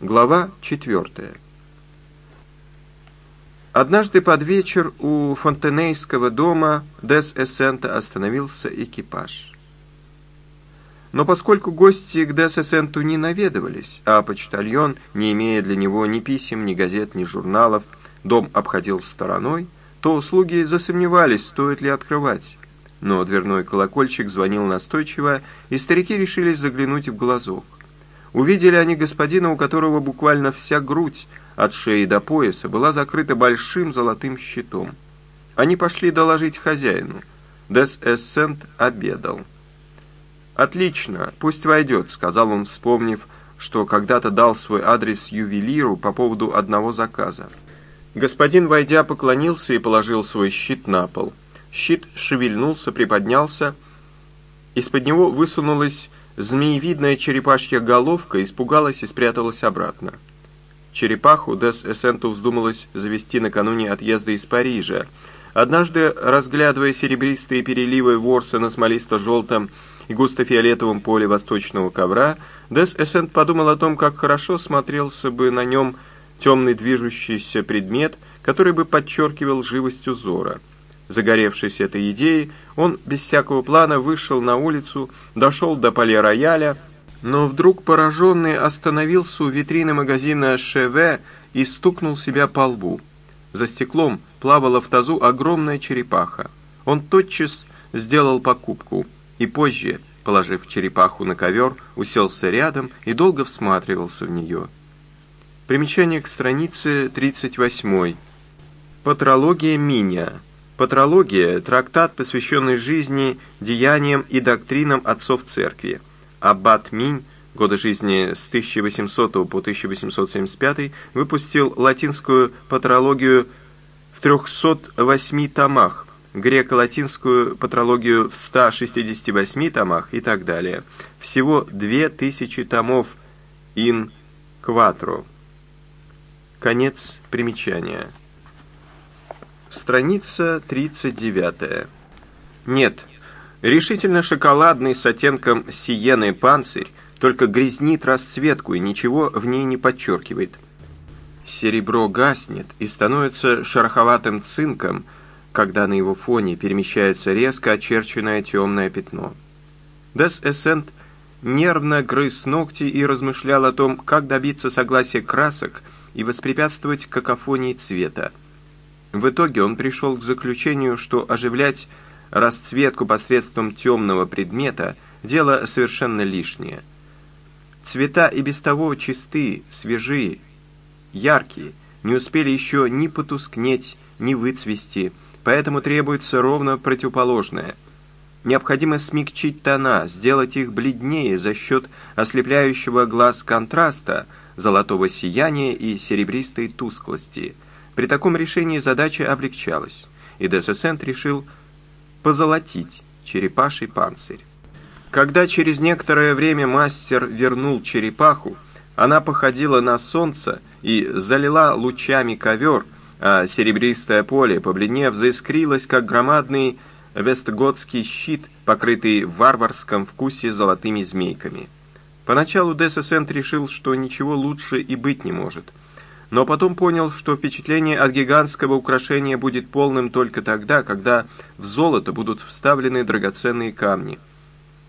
Глава 4. Однажды под вечер у Фонтенейского дома Дес Эссента остановился экипаж. Но поскольку гости к Дес Эссенту не наведывались, а почтальон, не имея для него ни писем, ни газет, ни журналов, дом обходил стороной, то слуги засомневались, стоит ли открывать. Но дверной колокольчик звонил настойчиво, и старики решились заглянуть в глазок. Увидели они господина, у которого буквально вся грудь от шеи до пояса была закрыта большим золотым щитом. Они пошли доложить хозяину. Дес Эссент обедал. «Отлично, пусть войдет», — сказал он, вспомнив, что когда-то дал свой адрес ювелиру по поводу одного заказа. Господин, войдя, поклонился и положил свой щит на пол. Щит шевельнулся, приподнялся. Из-под него высунулась Змеевидная черепашья головка испугалась и спряталась обратно. Черепаху Дес Эссенту вздумалось завести накануне отъезда из Парижа. Однажды, разглядывая серебристые переливы ворса на смолисто-желтом и густо-фиолетовом поле восточного ковра, Дес Эссент подумал о том, как хорошо смотрелся бы на нем темный движущийся предмет, который бы подчеркивал живость узора. Загоревшись этой идеей, он без всякого плана вышел на улицу, дошел до поле-рояля, но вдруг пораженный остановился у витрины магазина «ШВ» и стукнул себя по лбу. За стеклом плавала в тазу огромная черепаха. Он тотчас сделал покупку и позже, положив черепаху на ковер, уселся рядом и долго всматривался в нее. Примечание к странице 38. Патрология Миня. Патрология – трактат, посвященный жизни, деяниям и доктринам отцов церкви. Аббат Минь, годы жизни с 1800 по 1875, выпустил латинскую патрологию в 308 томах, греко-латинскую патрологию в 168 томах и так далее. Всего 2000 томов in quattro. Конец примечания. Страница 39. Нет, решительно шоколадный с оттенком сиены панцирь только грязнит расцветку и ничего в ней не подчеркивает. Серебро гаснет и становится шероховатым цинком, когда на его фоне перемещается резко очерченное темное пятно. Дес Эссент нервно грыз ногти и размышлял о том, как добиться согласия красок и воспрепятствовать какофонии цвета. В итоге он пришел к заключению, что оживлять расцветку посредством темного предмета – дело совершенно лишнее. Цвета и без того чистые, свежие, яркие, не успели еще ни потускнеть, ни выцвести, поэтому требуется ровно противоположное. Необходимо смягчить тона, сделать их бледнее за счет ослепляющего глаз контраста, золотого сияния и серебристой тусклости – при таком решении задача облегчалась, и Десесент решил позолотить черепаший панцирь. Когда через некоторое время мастер вернул черепаху, она походила на солнце и залила лучами ковер, а серебристое поле, побледнев, заискрилось, как громадный вестготский щит, покрытый в варварском вкусе золотыми змейками. Поначалу Десесент решил, что ничего лучше и быть не может – но потом понял, что впечатление от гигантского украшения будет полным только тогда, когда в золото будут вставлены драгоценные камни.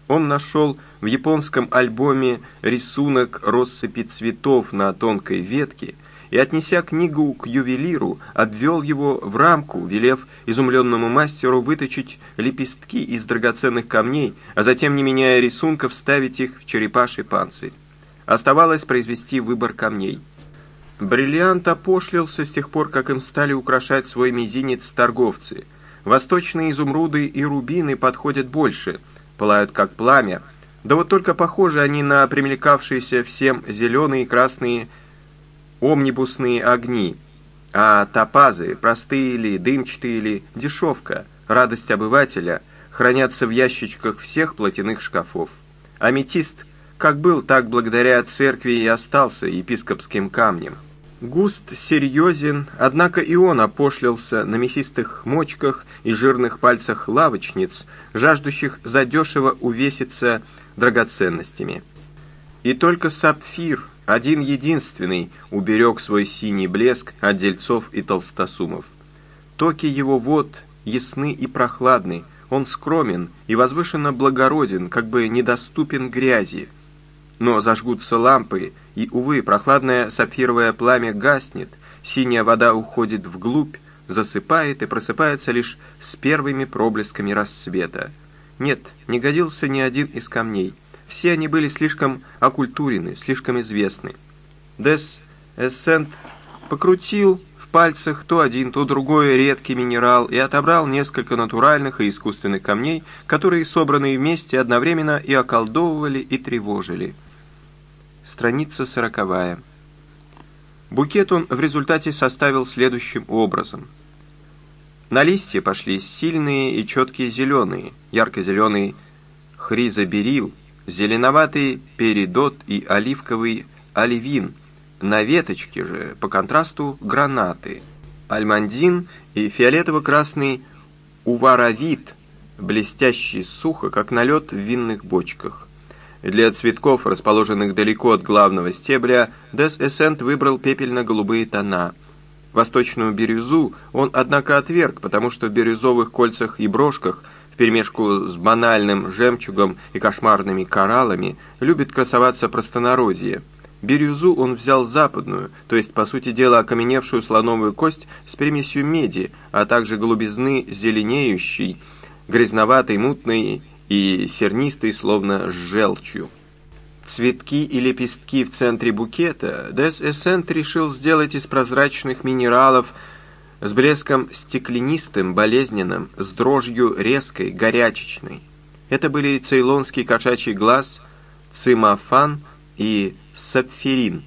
Он нашел в японском альбоме рисунок россыпи цветов на тонкой ветке и, отнеся книгу к ювелиру, обвел его в рамку, велев изумленному мастеру выточить лепестки из драгоценных камней, а затем, не меняя рисунка, вставить их в черепаший панцирь. Оставалось произвести выбор камней – Бриллиант опошлился с тех пор, как им стали украшать свой мизинец торговцы. Восточные изумруды и рубины подходят больше, пылают как пламя. Да вот только похожи они на примелькавшиеся всем зеленые и красные омнибусные огни. А топазы, простые ли, дымчатые ли, дешевка, радость обывателя, хранятся в ящичках всех платяных шкафов. Аметист как был, так благодаря церкви и остался епископским камнем. Густ серьезен, однако и он опошлился на мясистых мочках и жирных пальцах лавочниц, жаждущих задешево увеситься драгоценностями. И только сапфир, один единственный уберег свой синий блеск от дельцов и толстосумов. Токи его вод ясны и прохладны, он скромен и возвышенно благороден, как бы недоступен грязи. Но зажгутся лампы, и, увы, прохладное сапфировое пламя гаснет, синяя вода уходит вглубь, засыпает и просыпается лишь с первыми проблесками рассвета. Нет, не годился ни один из камней. Все они были слишком окультурены, слишком известны. Дес Эссент покрутил в пальцах то один, то другой редкий минерал и отобрал несколько натуральных и искусственных камней, которые, собранные вместе, одновременно и околдовывали, и тревожили. Страница сороковая. Букет он в результате составил следующим образом – на листья пошли сильные и четкие зеленые, ярко-зеленый хризоберил, зеленоватый перидот и оливковый оливин. На веточке же, по контрасту, гранаты, альмандин и фиолетово-красный уваровит, блестящий сухо, как налет в винных бочках. Для цветков, расположенных далеко от главного стебля, Дес Эссент выбрал пепельно-голубые тона – Восточную бирюзу он, однако, отверг, потому что в бирюзовых кольцах и брошках, вперемешку с банальным жемчугом и кошмарными кораллами, любит красоваться простонародье. Бирюзу он взял западную, то есть, по сути дела, окаменевшую слоновую кость с примесью меди, а также голубизны зеленеющей, грязноватой, мутной и сернистой, словно с желчью. Цветки и лепестки в центре букета Дес Эссент решил сделать из прозрачных минералов с блеском стеклянистым, болезненным, с дрожью резкой, горячечной. Это были цейлонский кошачий глаз, цимофан и сапфирин.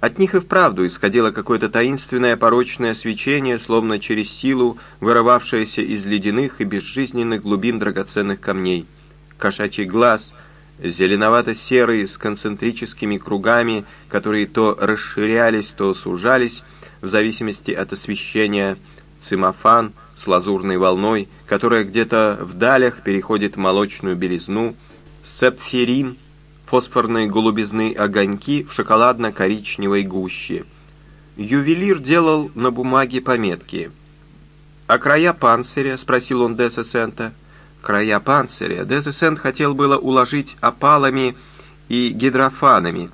От них и вправду исходило какое-то таинственное порочное свечение, словно через силу, вырывавшееся из ледяных и безжизненных глубин драгоценных камней. Кошачий глаз — зеленовато-серый с концентрическими кругами, которые то расширялись, то сужались, в зависимости от освещения, цимофан с лазурной волной, которая где-то в далях переходит в молочную белизну, сапфирин, фосфорные голубизны огоньки в шоколадно-коричневой гуще. Ювелир делал на бумаге пометки. «А края панциря?» — спросил он Десса Сента края панциря, Дезесент хотел было уложить опалами и гидрофанами.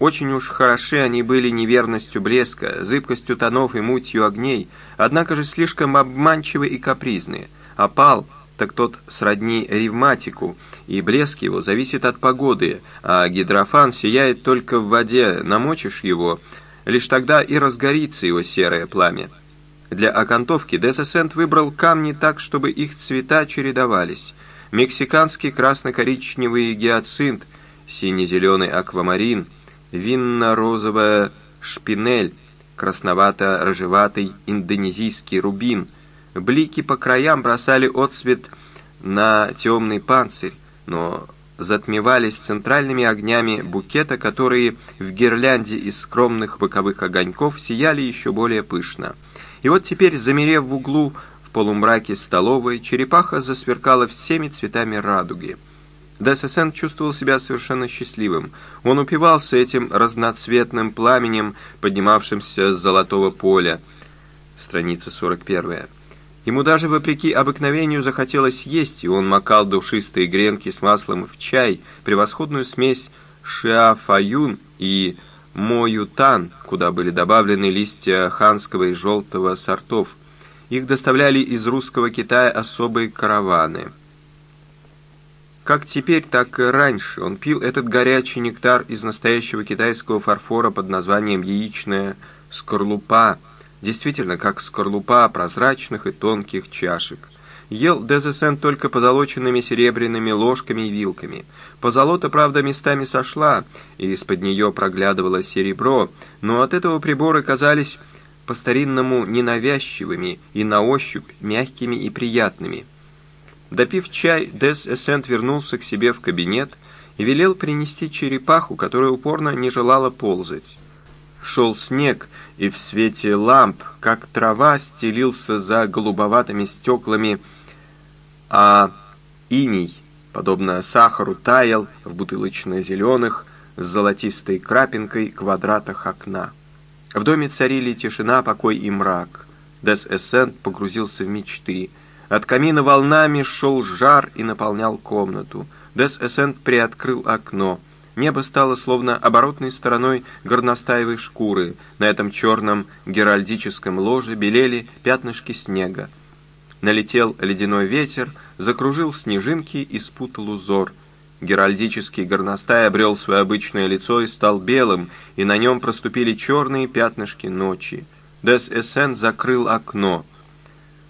Очень уж хороши они были неверностью блеска, зыбкостью тонов и мутью огней, однако же слишком обманчивы и капризны. Опал, так тот сродни ревматику, и блеск его зависит от погоды, а гидрофан сияет только в воде, намочишь его, лишь тогда и разгорится его серое пламя. Для окантовки Десесент выбрал камни так, чтобы их цвета чередовались. Мексиканский красно-коричневый гиацинт, сине-зеленый аквамарин, винно-розовая шпинель, красновато-рыжеватый индонезийский рубин. Блики по краям бросали отсвет на темный панцирь, но затмевались центральными огнями букета, которые в гирлянде из скромных боковых огоньков сияли еще более пышно. И вот теперь, замерев в углу в полумраке столовой, черепаха засверкала всеми цветами радуги. Десесен чувствовал себя совершенно счастливым. Он упивался этим разноцветным пламенем, поднимавшимся с золотого поля. Страница 41. Ему даже вопреки обыкновению захотелось есть, и он макал душистые гренки с маслом в чай, превосходную смесь шиафаюн и моютан, куда были добавлены листья ханского и желтого сортов. Их доставляли из русского Китая особые караваны. Как теперь, так и раньше он пил этот горячий нектар из настоящего китайского фарфора под названием яичная скорлупа, действительно как скорлупа прозрачных и тонких чашек. Ел Дезесен только позолоченными серебряными ложками и вилками. Позолота, правда, местами сошла, и из-под нее проглядывало серебро, но от этого приборы казались по-старинному ненавязчивыми и на ощупь мягкими и приятными. Допив чай, Дес Эссент вернулся к себе в кабинет и велел принести черепаху, которая упорно не желала ползать. Шел снег, и в свете ламп, как трава, стелился за голубоватыми стеклами а иней, подобно сахару, таял в бутылочно-зеленых, с золотистой крапинкой квадратах окна. В доме царили тишина, покой и мрак. Дес Эссент погрузился в мечты. От камина волнами шел жар и наполнял комнату. Дес Эссент приоткрыл окно. Небо стало словно оборотной стороной горностаевой шкуры. На этом черном геральдическом ложе белели пятнышки снега. Налетел ледяной ветер, закружил снежинки и спутал узор. Геральдический горностай обрел свое обычное лицо и стал белым, и на нем проступили черные пятнышки ночи. Дес Эссен закрыл окно.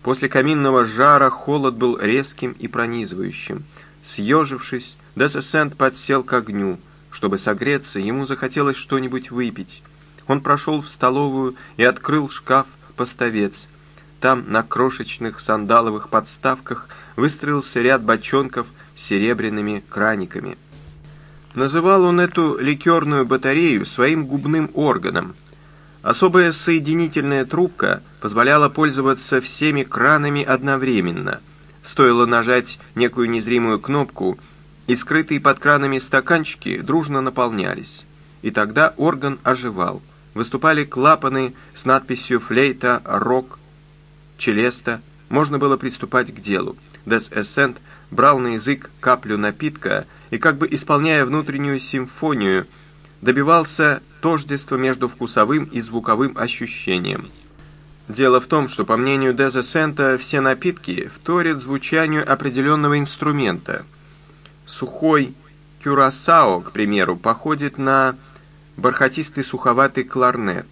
После каминного жара холод был резким и пронизывающим. Съежившись, Дес Эссен подсел к огню. Чтобы согреться, ему захотелось что-нибудь выпить. Он прошел в столовую и открыл шкаф-поставец. Там, на крошечных сандаловых подставках, выстроился ряд бочонков с серебряными краниками. Называл он эту ликерную батарею своим губным органом. Особая соединительная трубка позволяла пользоваться всеми кранами одновременно. Стоило нажать некую незримую кнопку, и скрытые под кранами стаканчики дружно наполнялись. И тогда орган оживал. Выступали клапаны с надписью «Флейта», «Рок», челеста, можно было приступать к делу. Дес Эссент брал на язык каплю напитка и, как бы исполняя внутреннюю симфонию, добивался тождества между вкусовым и звуковым ощущением. Дело в том, что, по мнению Деза Сента, все напитки вторят звучанию определенного инструмента. Сухой кюрасао, к примеру, походит на бархатистый суховатый кларнет.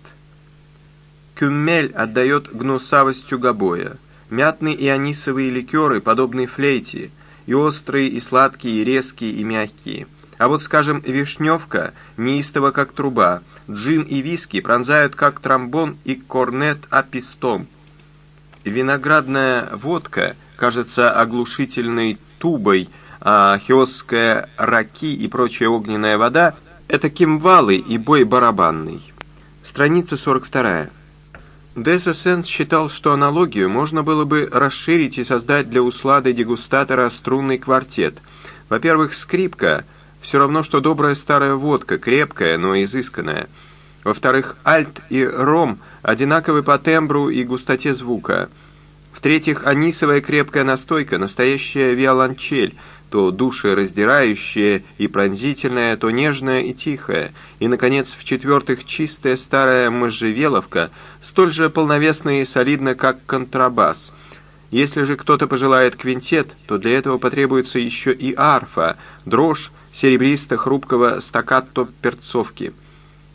Кюммель отдает гнусавостью гобоя. Мятные и анисовые ликеры, подобные флейте, и острые, и сладкие, и резкие, и мягкие. А вот, скажем, вишневка неистово, как труба, джин и виски пронзают, как тромбон и корнет апистом. Виноградная водка кажется оглушительной тубой, а хиосская раки и прочая огненная вода — это кимвалы и бой барабанный. Страница 42. Десесенс считал, что аналогию можно было бы расширить и создать для услады дегустатора струнный квартет. Во-первых, скрипка – все равно, что добрая старая водка, крепкая, но изысканная. Во-вторых, альт и ром одинаковы по тембру и густоте звука. В-третьих, анисовая крепкая настойка – настоящая виолончель – то душераздирающее и пронзительное, то нежное и тихое, и, наконец, в-четвертых, чистая старая можжевеловка, столь же полновесная и солидна, как контрабас. Если же кто-то пожелает квинтет, то для этого потребуется еще и арфа, дрожь серебристо-хрупкого стаккато перцовки.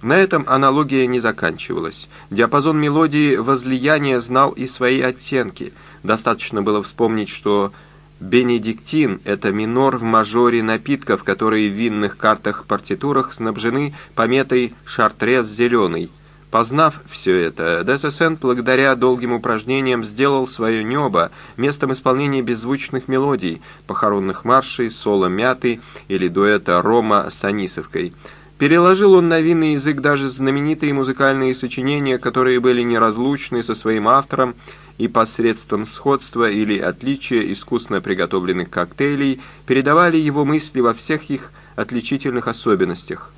На этом аналогия не заканчивалась. Диапазон мелодии возлияния знал и свои оттенки. Достаточно было вспомнить, что Бенедиктин – это минор в мажоре напитков, которые в винных картах-партитурах снабжены пометой «Шартрез зеленый». Познав все это, Десесент благодаря долгим упражнениям сделал свое небо местом исполнения беззвучных мелодий, похоронных маршей, соло мяты или дуэта Рома с Анисовкой. Переложил он на винный язык даже знаменитые музыкальные сочинения, которые были неразлучны со своим автором, и посредством сходства или отличия искусно приготовленных коктейлей передавали его мысли во всех их отличительных особенностях.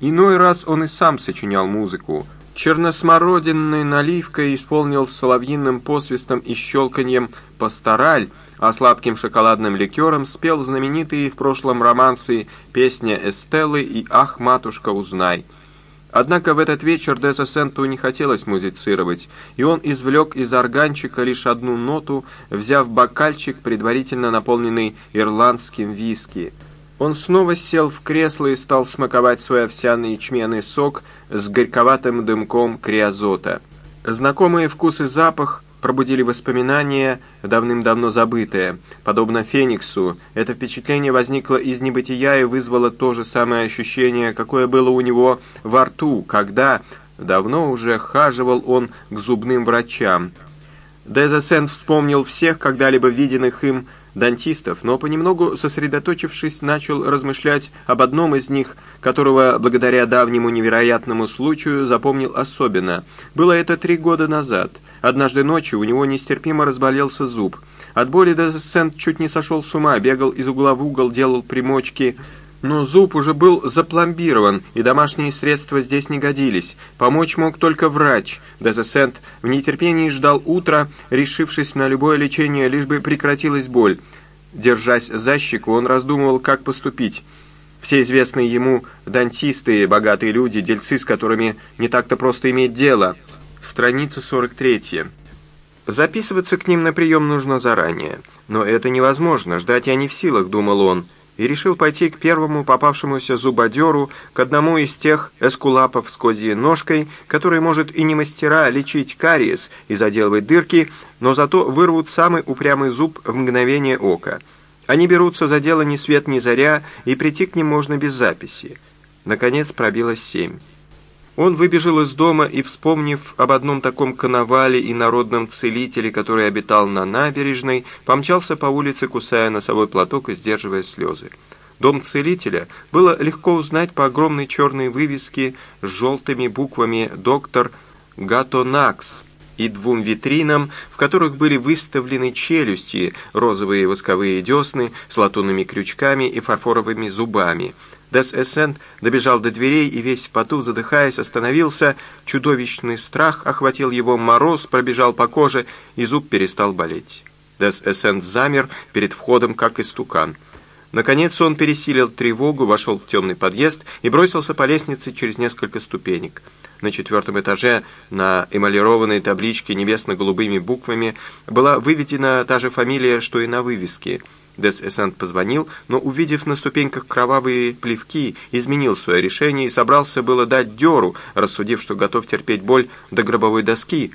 Иной раз он и сам сочинял музыку. Черносмородинной наливкой исполнил соловьиным посвистом и щелканьем «Пастораль», а сладким шоколадным ликером спел знаменитые в прошлом романсы «Песня Эстеллы» и «Ах, матушка, узнай». Однако в этот вечер Деза Сенту не хотелось музицировать, и он извлек из органчика лишь одну ноту, взяв бокальчик, предварительно наполненный ирландским виски. Он снова сел в кресло и стал смаковать свой овсяный ячменный сок с горьковатым дымком криозота. Знакомые вкус и запах пробудили воспоминания, давным-давно забытые. Подобно Фениксу, это впечатление возникло из небытия и вызвало то же самое ощущение, какое было у него во рту, когда, давно уже хаживал он к зубным врачам. Дезесент вспомнил всех когда-либо виденных им дантистов, но понемногу сосредоточившись, начал размышлять об одном из них, которого, благодаря давнему невероятному случаю, запомнил особенно. Было это три года назад. Однажды ночью у него нестерпимо разболелся зуб. От боли Дезесент чуть не сошел с ума, бегал из угла в угол, делал примочки, Но зуб уже был запломбирован, и домашние средства здесь не годились. Помочь мог только врач. Дезесент в нетерпении ждал утра, решившись на любое лечение, лишь бы прекратилась боль. Держась за щеку, он раздумывал, как поступить. Все известные ему дантисты, богатые люди, дельцы, с которыми не так-то просто иметь дело. Страница 43. Записываться к ним на прием нужно заранее. Но это невозможно, ждать я не в силах, думал он и решил пойти к первому попавшемуся зубодеру, к одному из тех эскулапов с козьей ножкой, который может и не мастера лечить кариес и заделывать дырки, но зато вырвут самый упрямый зуб в мгновение ока. Они берутся за дело ни свет ни заря, и прийти к ним можно без записи. Наконец пробилось семь. Он выбежал из дома и, вспомнив об одном таком коновале и народном целителе, который обитал на набережной, помчался по улице, кусая носовой платок и сдерживая слезы. Дом целителя было легко узнать по огромной черной вывеске с желтыми буквами «Доктор Гатонакс» и двум витринам, в которых были выставлены челюсти, розовые восковые десны с латунными крючками и фарфоровыми зубами – Дес Эссент добежал до дверей и весь в поту, задыхаясь, остановился. Чудовищный страх охватил его, мороз пробежал по коже, и зуб перестал болеть. Дес Эссент замер перед входом, как истукан. Наконец он пересилил тревогу, вошел в темный подъезд и бросился по лестнице через несколько ступенек. На четвертом этаже на эмалированной табличке небесно-голубыми буквами была выведена та же фамилия, что и на вывеске – Дес Эссент позвонил, но, увидев на ступеньках кровавые плевки, изменил свое решение и собрался было дать дёру, рассудив, что готов терпеть боль до гробовой доски.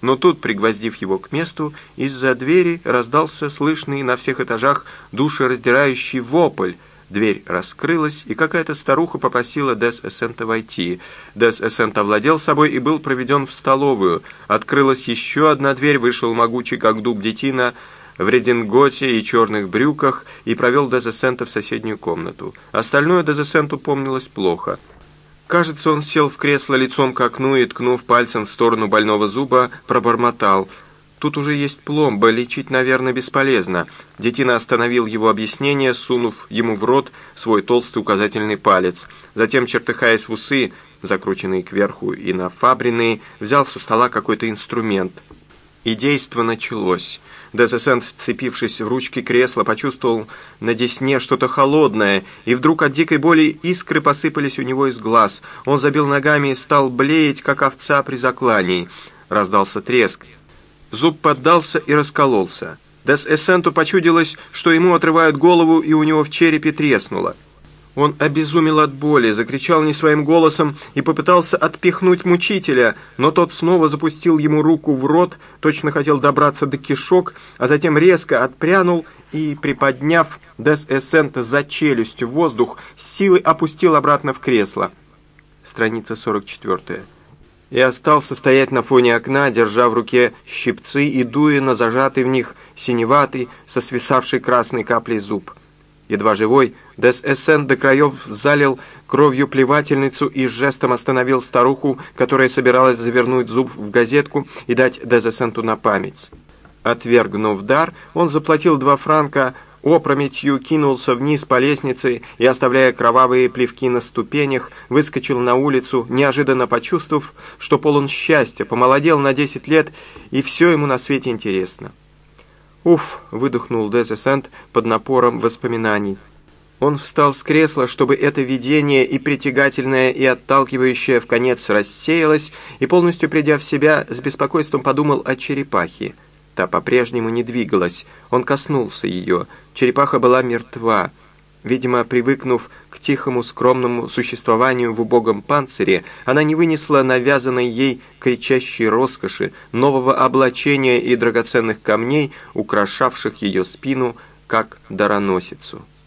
Но тут, пригвоздив его к месту, из-за двери раздался слышный на всех этажах душераздирающий вопль. Дверь раскрылась, и какая-то старуха попросила Дес Эссента войти. Дес Эссент овладел собой и был проведен в столовую. Открылась еще одна дверь, вышел могучий, как дуб детина, в рединготе и черных брюках и провел Дезесента в соседнюю комнату. Остальное Дезесенту помнилось плохо. Кажется, он сел в кресло лицом к окну и, ткнув пальцем в сторону больного зуба, пробормотал. «Тут уже есть пломба, лечить, наверное, бесполезно». Детина остановил его объяснение, сунув ему в рот свой толстый указательный палец. Затем, чертыхаясь в усы, закрученные кверху и нафабренные, взял со стола какой-то инструмент. И действо началось. Дезесент, вцепившись в ручки кресла, почувствовал на десне что-то холодное, и вдруг от дикой боли искры посыпались у него из глаз. Он забил ногами и стал блеять, как овца при заклании. Раздался треск. Зуб поддался и раскололся. Дес-эссенту почудилось, что ему отрывают голову, и у него в черепе треснуло. Он обезумел от боли, закричал не своим голосом и попытался отпихнуть мучителя, но тот снова запустил ему руку в рот, точно хотел добраться до кишок, а затем резко отпрянул и, приподняв Дес Эссента за челюсть в воздух, силой опустил обратно в кресло. Страница 44. И остался стоять на фоне окна, держа в руке щипцы и дуя на зажатый в них синеватый, со свисавшей красной каплей зуб. Едва живой, Дес Эссен до краев залил кровью плевательницу и жестом остановил старуху, которая собиралась завернуть зуб в газетку и дать Дес Эссенту на память. Отвергнув дар, он заплатил два франка, опрометью кинулся вниз по лестнице и, оставляя кровавые плевки на ступенях, выскочил на улицу, неожиданно почувствовав, что полон счастья, помолодел на десять лет, и все ему на свете интересно. «Уф!» — выдохнул Дезесент под напором воспоминаний. Он встал с кресла, чтобы это видение и притягательное, и отталкивающее в конец рассеялось, и, полностью придя в себя, с беспокойством подумал о черепахе. Та по-прежнему не двигалась. Он коснулся ее. Черепаха была мертва. Видимо, привыкнув к тихому скромному существованию в убогом панцире, она не вынесла навязанной ей кричащей роскоши, нового облачения и драгоценных камней, украшавших ее спину, как дароносицу.